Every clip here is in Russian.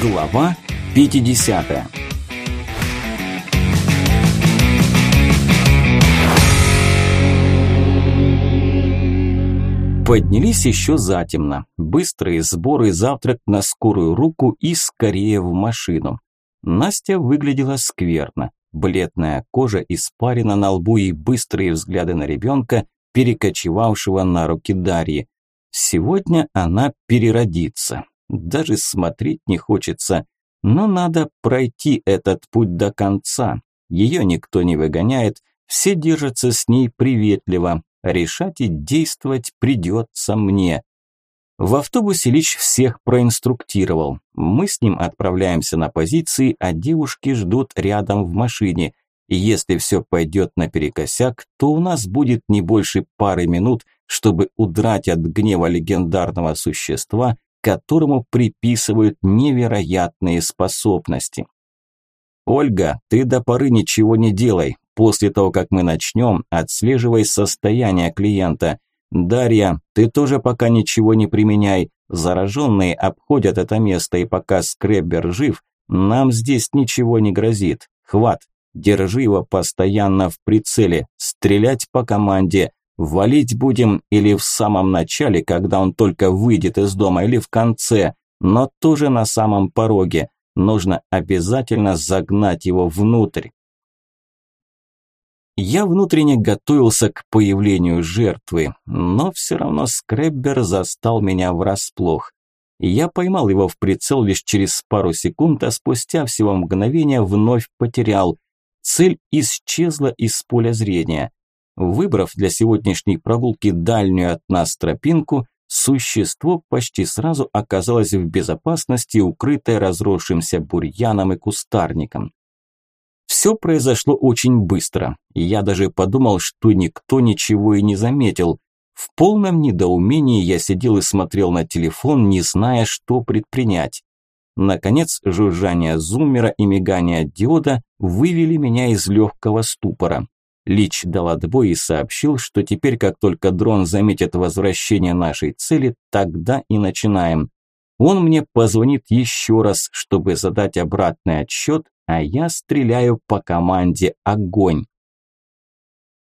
Глава 50 Поднялись еще затемно. Быстрые сборы, завтрак на скорую руку и скорее в машину. Настя выглядела скверно. Бледная кожа, испарина на лбу и быстрые взгляды на ребенка, перекочевавшего на руки Дарьи. Сегодня она переродится. Даже смотреть не хочется. Но надо пройти этот путь до конца. Ее никто не выгоняет, все держатся с ней приветливо. Решать и действовать придется мне. В автобусе Лич всех проинструктировал. Мы с ним отправляемся на позиции, а девушки ждут рядом в машине. И если все пойдет наперекосяк, то у нас будет не больше пары минут, чтобы удрать от гнева легендарного существа которому приписывают невероятные способности. «Ольга, ты до поры ничего не делай. После того, как мы начнем, отслеживай состояние клиента. Дарья, ты тоже пока ничего не применяй. Зараженные обходят это место, и пока скреббер жив, нам здесь ничего не грозит. Хват, держи его постоянно в прицеле, стрелять по команде. Валить будем или в самом начале, когда он только выйдет из дома, или в конце, но тоже на самом пороге. Нужно обязательно загнать его внутрь. Я внутренне готовился к появлению жертвы, но все равно скреббер застал меня врасплох. Я поймал его в прицел лишь через пару секунд, а спустя всего мгновение вновь потерял. Цель исчезла из поля зрения. Выбрав для сегодняшней прогулки дальнюю от нас тропинку, существо почти сразу оказалось в безопасности, укрытое разросшимся бурьяном и кустарником. Все произошло очень быстро, и я даже подумал, что никто ничего и не заметил. В полном недоумении я сидел и смотрел на телефон, не зная, что предпринять. Наконец, жужжание зуммера и мигание диода вывели меня из легкого ступора. Лич дал отбой и сообщил, что теперь, как только дрон заметит возвращение нашей цели, тогда и начинаем. Он мне позвонит еще раз, чтобы задать обратный отсчет, а я стреляю по команде «Огонь».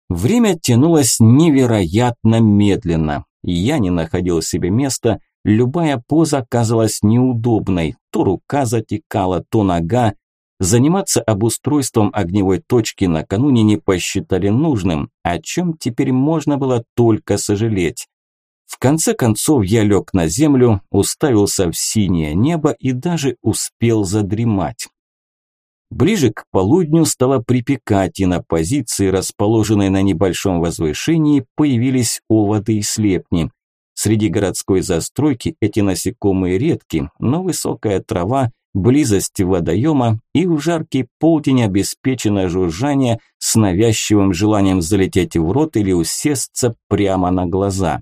Время тянулось невероятно медленно. Я не находил себе места, любая поза казалась неудобной. То рука затекала, то нога, Заниматься обустройством огневой точки накануне не посчитали нужным, о чем теперь можно было только сожалеть. В конце концов я лег на землю, уставился в синее небо и даже успел задремать. Ближе к полудню стало припекать, и на позиции, расположенной на небольшом возвышении, появились оводы и слепни. Среди городской застройки эти насекомые редки, но высокая трава близость водоема и в жаркий полдень обеспечено жужжание с навязчивым желанием залететь в рот или усесться прямо на глаза.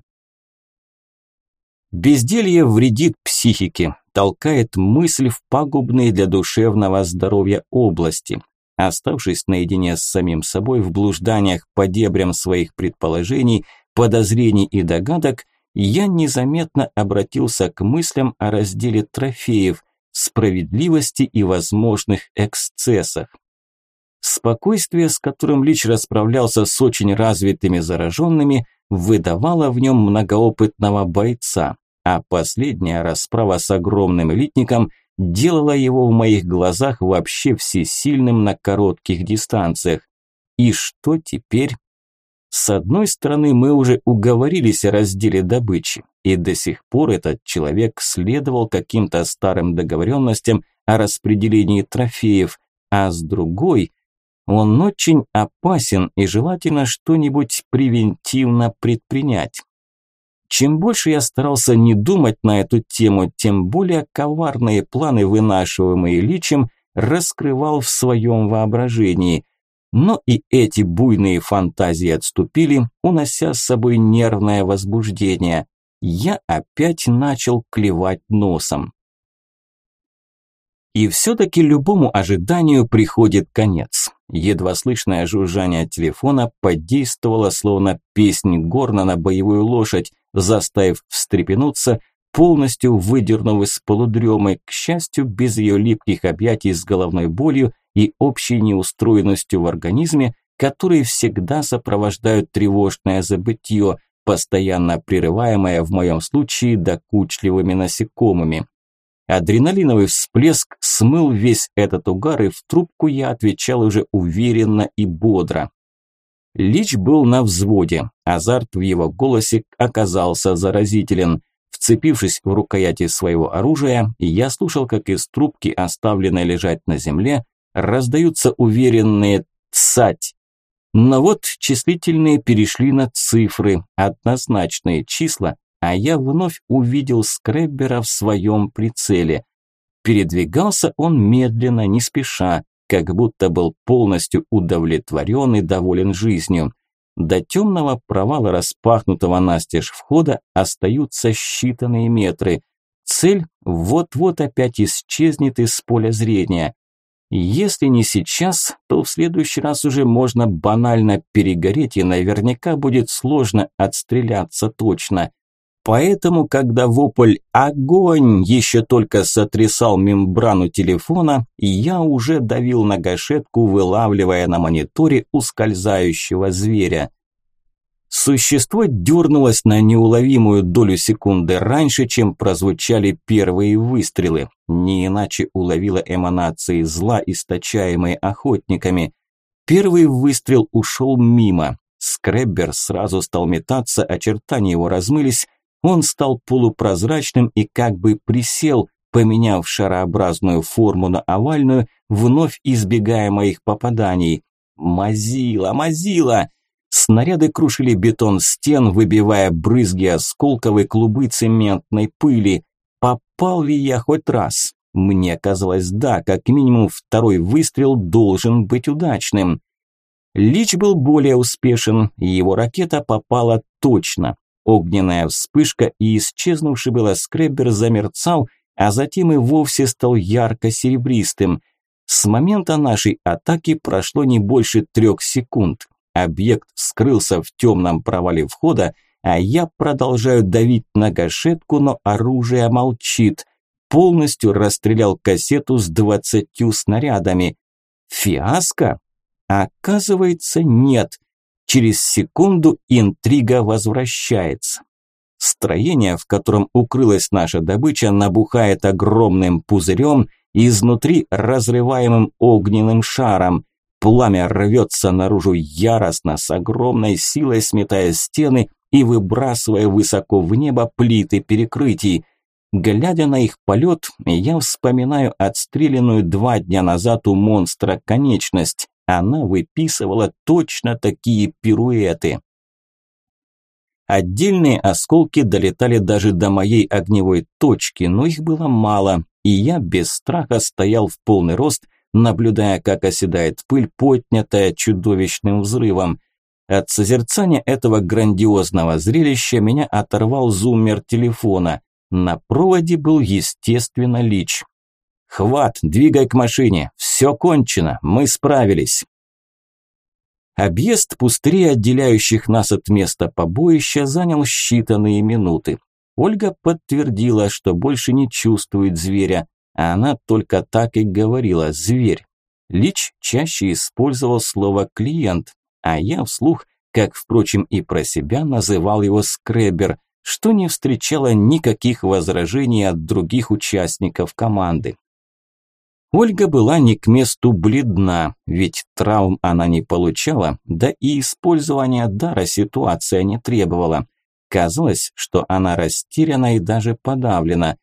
Безделье вредит психике, толкает мысль в пагубные для душевного здоровья области. Оставшись наедине с самим собой в блужданиях по дебрям своих предположений, подозрений и догадок, я незаметно обратился к мыслям о разделе трофеев, справедливости и возможных эксцессах. Спокойствие, с которым Лич расправлялся с очень развитыми зараженными, выдавало в нем многоопытного бойца, а последняя расправа с огромным элитником делала его в моих глазах вообще всесильным на коротких дистанциях. И что теперь? С одной стороны, мы уже уговорились о разделе добычи, и до сих пор этот человек следовал каким-то старым договоренностям о распределении трофеев, а с другой, он очень опасен и желательно что-нибудь превентивно предпринять. Чем больше я старался не думать на эту тему, тем более коварные планы, вынашиваемые личем, раскрывал в своем воображении – но и эти буйные фантазии отступили, унося с собой нервное возбуждение. Я опять начал клевать носом. И все-таки любому ожиданию приходит конец. Едва слышное жужжание телефона подействовало, словно песнь горна на боевую лошадь, заставив встрепенуться, полностью выдернув из полудремы, к счастью, без ее липких объятий с головной болью и общей неустроенностью в организме, которые всегда сопровождают тревожное забытье, постоянно прерываемое в моем случае докучливыми насекомыми. Адреналиновый всплеск смыл весь этот угар, и в трубку я отвечал уже уверенно и бодро. Лич был на взводе, азарт в его голосе оказался заразителен. Вцепившись в рукояти своего оружия, я слушал, как из трубки, оставленной лежать на земле, раздаются уверенные «цать». Но вот числительные перешли на цифры, однозначные числа, а я вновь увидел скреббера в своем прицеле. Передвигался он медленно, не спеша, как будто был полностью удовлетворен и доволен жизнью. До темного провала распахнутого настежь входа остаются считанные метры. Цель вот-вот опять исчезнет из поля зрения. Если не сейчас, то в следующий раз уже можно банально перегореть и наверняка будет сложно отстреляться точно. Поэтому, когда вопль «Огонь!» еще только сотрясал мембрану телефона, я уже давил на гашетку, вылавливая на мониторе ускользающего зверя. Существо дернулось на неуловимую долю секунды раньше, чем прозвучали первые выстрелы. Не иначе уловило эманации зла, источаемые охотниками. Первый выстрел ушел мимо. Скреббер сразу стал метаться, очертания его размылись, он стал полупрозрачным и как бы присел, поменяв шарообразную форму на овальную, вновь избегая моих попаданий. Мазила, мазила! Снаряды крушили бетон стен, выбивая брызги осколков и клубы цементной пыли. Попал ли я хоть раз? Мне казалось, да, как минимум второй выстрел должен быть удачным. Лич был более успешен, его ракета попала точно. Огненная вспышка и исчезнувший было скреббер замерцал, а затем и вовсе стал ярко-серебристым. С момента нашей атаки прошло не больше трех секунд. Объект скрылся в темном провале входа, а я продолжаю давить на гашетку, но оружие молчит. Полностью расстрелял кассету с двадцатью снарядами. Фиаско? Оказывается, нет. Через секунду интрига возвращается. Строение, в котором укрылась наша добыча, набухает огромным пузырем, изнутри разрываемым огненным шаром. Пламя рвется наружу яростно, с огромной силой сметая стены и выбрасывая высоко в небо плиты перекрытий. Глядя на их полет, я вспоминаю отстрелянную два дня назад у монстра конечность она выписывала точно такие пируэты. Отдельные осколки долетали даже до моей огневой точки, но их было мало, и я без страха стоял в полный рост, наблюдая, как оседает пыль, поднятая чудовищным взрывом. От созерцания этого грандиозного зрелища меня оторвал зуммер телефона. На проводе был, естественно, Лич. «Хват, двигай к машине, все кончено, мы справились». Объезд пустырей, отделяющих нас от места побоища, занял считанные минуты. Ольга подтвердила, что больше не чувствует зверя, а она только так и говорила «зверь». Лич чаще использовал слово «клиент», а я вслух, как, впрочем, и про себя, называл его «скребер», что не встречало никаких возражений от других участников команды. Ольга была не к месту бледна, ведь травм она не получала, да и использования дара ситуация не требовала. Казалось, что она растеряна и даже подавлена.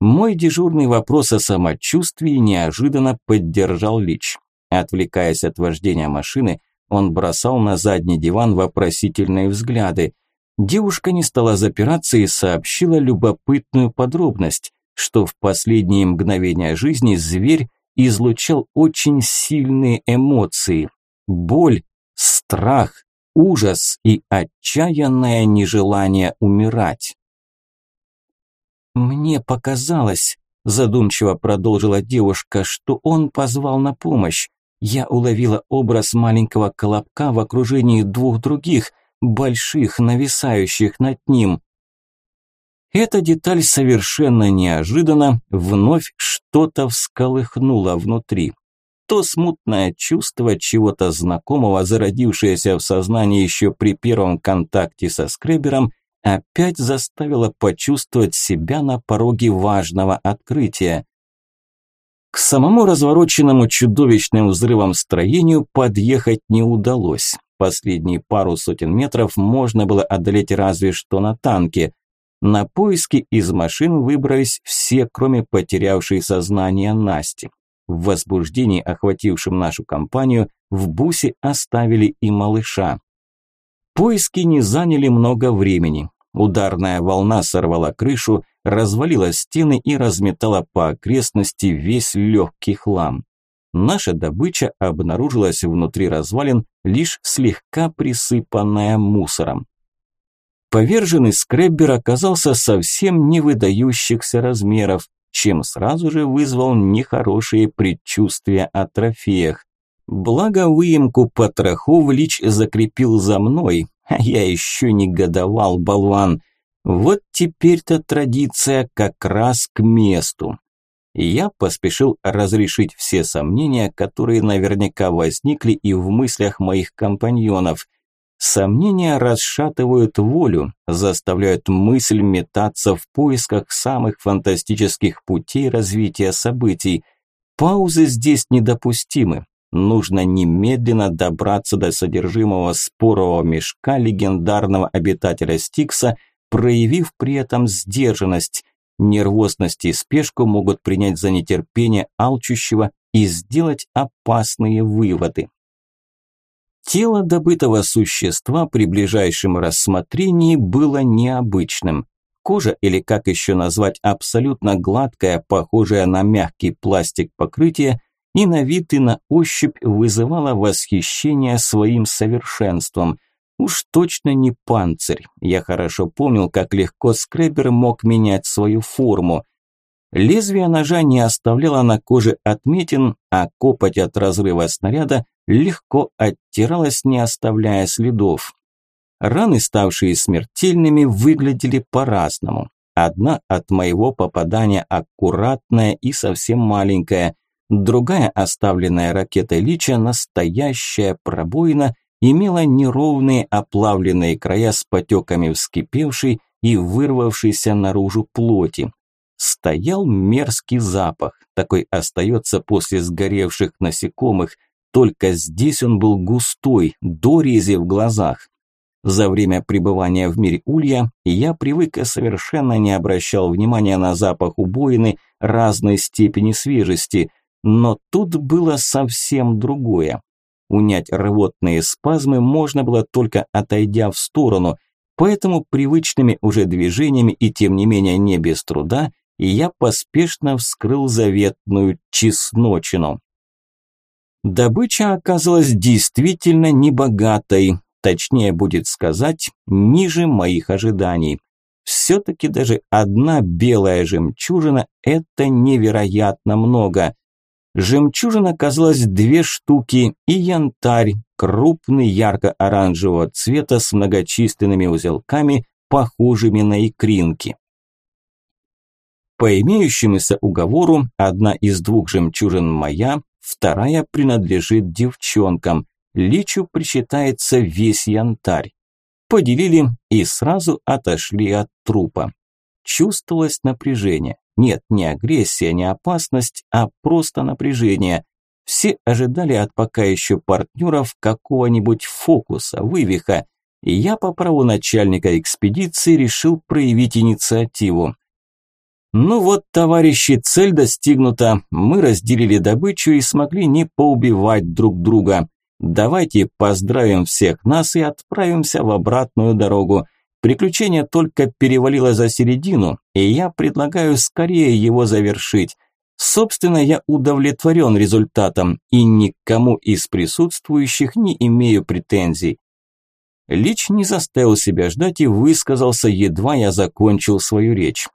Мой дежурный вопрос о самочувствии неожиданно поддержал Лич. Отвлекаясь от вождения машины, он бросал на задний диван вопросительные взгляды. Девушка не стала запираться и сообщила любопытную подробность что в последние мгновения жизни зверь излучал очень сильные эмоции. Боль, страх, ужас и отчаянное нежелание умирать. «Мне показалось», – задумчиво продолжила девушка, – «что он позвал на помощь. Я уловила образ маленького колобка в окружении двух других, больших, нависающих над ним. Эта деталь совершенно неожиданно вновь что-то всколыхнула внутри. То смутное чувство чего-то знакомого, зародившееся в сознании еще при первом контакте со скребером, опять заставило почувствовать себя на пороге важного открытия. К самому развороченному чудовищным взрывом строению подъехать не удалось. Последние пару сотен метров можно было одолеть разве что на танке. На поиски из машин выбрались все, кроме потерявшей сознание Насти. В возбуждении, охватившем нашу компанию, в бусе оставили и малыша. Поиски не заняли много времени. Ударная волна сорвала крышу, развалила стены и разметала по окрестности весь легкий хлам. Наша добыча обнаружилась внутри развалин, лишь слегка присыпанная мусором. Поверженный скреббер оказался совсем не выдающихся размеров, чем сразу же вызвал нехорошие предчувствия о трофеях. Благо выемку потрохов Лич закрепил за мной, а я еще не годовал, болван. Вот теперь-то традиция как раз к месту. Я поспешил разрешить все сомнения, которые наверняка возникли и в мыслях моих компаньонов. Сомнения расшатывают волю, заставляют мысль метаться в поисках самых фантастических путей развития событий. Паузы здесь недопустимы. Нужно немедленно добраться до содержимого спорового мешка легендарного обитателя Стикса, проявив при этом сдержанность. Нервозность и спешку могут принять за нетерпение алчущего и сделать опасные выводы. Тело добытого существа при ближайшем рассмотрении было необычным. Кожа, или как еще назвать, абсолютно гладкая, похожая на мягкий пластик покрытие, и на вид и на ощупь вызывала восхищение своим совершенством. Уж точно не панцирь. Я хорошо помнил, как легко скребер мог менять свою форму. Лезвие ножа не оставляло на коже отметин, а копоть от разрыва снаряда легко оттиралась, не оставляя следов. Раны, ставшие смертельными, выглядели по-разному. Одна от моего попадания аккуратная и совсем маленькая, другая, оставленная ракетой Лича, настоящая пробоина, имела неровные оплавленные края с потеками вскипевшей и вырвавшейся наружу плоти. Стоял мерзкий запах, такой остается после сгоревших насекомых, только здесь он был густой, до рези в глазах. За время пребывания в мире улья я привык и совершенно не обращал внимания на запах убоины разной степени свежести, но тут было совсем другое. Унять рвотные спазмы можно было только отойдя в сторону, поэтому привычными уже движениями и тем не менее не без труда я поспешно вскрыл заветную чесночину. Добыча оказалась действительно небогатой, точнее будет сказать, ниже моих ожиданий. Все-таки даже одна белая жемчужина – это невероятно много. Жемчужин оказалось две штуки и янтарь, крупный ярко-оранжевого цвета с многочисленными узелками, похожими на икринки. По имеющемуся уговору, одна из двух жемчужин моя, вторая принадлежит девчонкам. Личу причитается весь янтарь. Поделили и сразу отошли от трупа. Чувствовалось напряжение. Нет, не агрессия, не опасность, а просто напряжение. Все ожидали от пока еще партнеров какого-нибудь фокуса, вывиха. И я по праву начальника экспедиции решил проявить инициативу. Ну вот, товарищи, цель достигнута. Мы разделили добычу и смогли не поубивать друг друга. Давайте поздравим всех нас и отправимся в обратную дорогу. Приключение только перевалило за середину, и я предлагаю скорее его завершить. Собственно, я удовлетворен результатом и никому из присутствующих не имею претензий. Лич не заставил себя ждать и высказался, едва я закончил свою речь.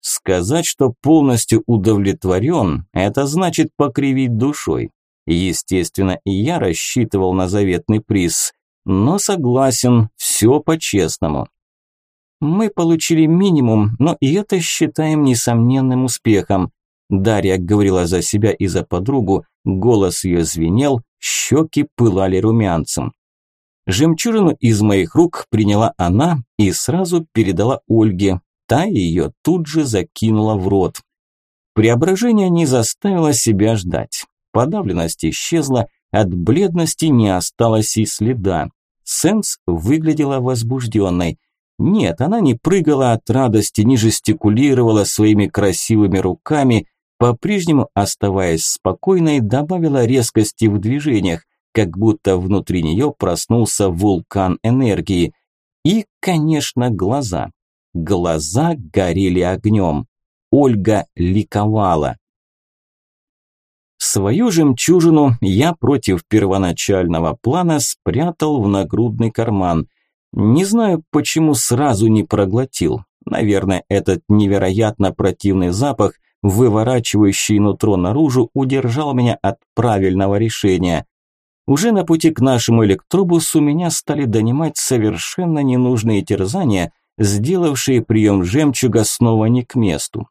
Сказать, что полностью удовлетворен, это значит покривить душой. Естественно, и я рассчитывал на заветный приз но согласен, все по-честному. Мы получили минимум, но и это считаем несомненным успехом. Дарья говорила за себя и за подругу, голос ее звенел, щеки пылали румянцем. Жемчужину из моих рук приняла она и сразу передала Ольге. Та ее тут же закинула в рот. Преображение не заставило себя ждать. Подавленность исчезла, от бледности не осталось и следа. Сенс выглядела возбужденной. Нет, она не прыгала от радости, не жестикулировала своими красивыми руками, по-прежнему оставаясь спокойной, добавила резкости в движениях, как будто внутри нее проснулся вулкан энергии. И, конечно, глаза. Глаза горели огнем. Ольга ликовала. Свою жемчужину я против первоначального плана спрятал в нагрудный карман. Не знаю, почему сразу не проглотил. Наверное, этот невероятно противный запах, выворачивающий нутро наружу, удержал меня от правильного решения. Уже на пути к нашему электробусу меня стали донимать совершенно ненужные терзания, сделавшие прием жемчуга снова не к месту.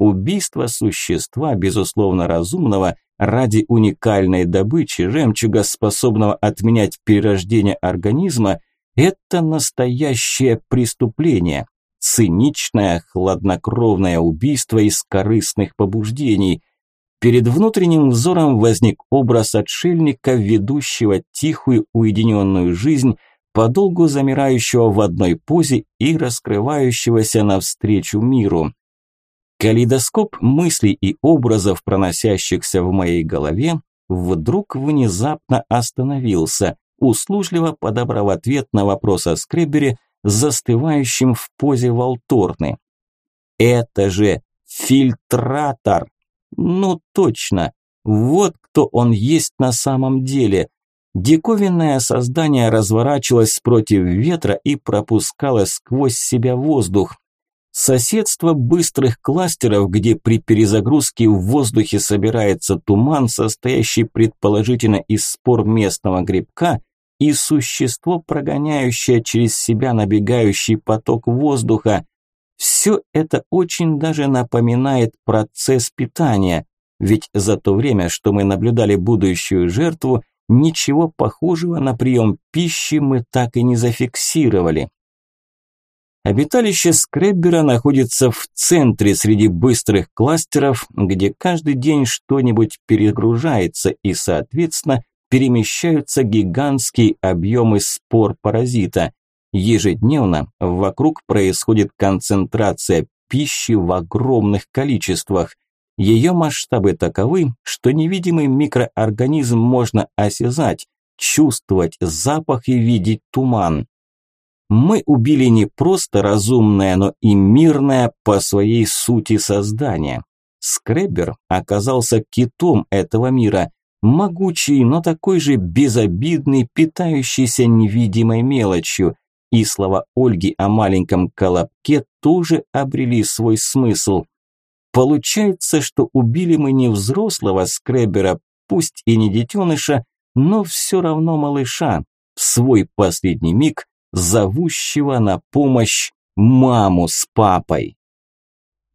Убийство существа, безусловно разумного, ради уникальной добычи жемчуга, способного отменять перерождение организма, это настоящее преступление, циничное, хладнокровное убийство из корыстных побуждений. Перед внутренним взором возник образ отшельника, ведущего тихую уединенную жизнь, подолгу замирающего в одной позе и раскрывающегося навстречу миру. Калейдоскоп мыслей и образов, проносящихся в моей голове, вдруг внезапно остановился, услужливо подобрав ответ на вопрос о скребере, застывающим в позе волторны. «Это же фильтратор!» «Ну точно! Вот кто он есть на самом деле!» Диковинное создание разворачивалось против ветра и пропускало сквозь себя воздух, Соседство быстрых кластеров, где при перезагрузке в воздухе собирается туман, состоящий предположительно из спор местного грибка, и существо, прогоняющее через себя набегающий поток воздуха. Все это очень даже напоминает процесс питания, ведь за то время, что мы наблюдали будущую жертву, ничего похожего на прием пищи мы так и не зафиксировали. Обиталище скреббера находится в центре среди быстрых кластеров, где каждый день что-нибудь перегружается и, соответственно, перемещаются гигантские объемы спор паразита. Ежедневно вокруг происходит концентрация пищи в огромных количествах. Ее масштабы таковы, что невидимый микроорганизм можно осязать, чувствовать запах и видеть туман мы убили не просто разумное, но и мирное по своей сути создание. Скребер оказался китом этого мира, могучий, но такой же безобидный, питающийся невидимой мелочью. И слова Ольги о маленьком колобке тоже обрели свой смысл. Получается, что убили мы не взрослого скребера, пусть и не детеныша, но все равно малыша. В свой последний миг зовущего на помощь маму с папой.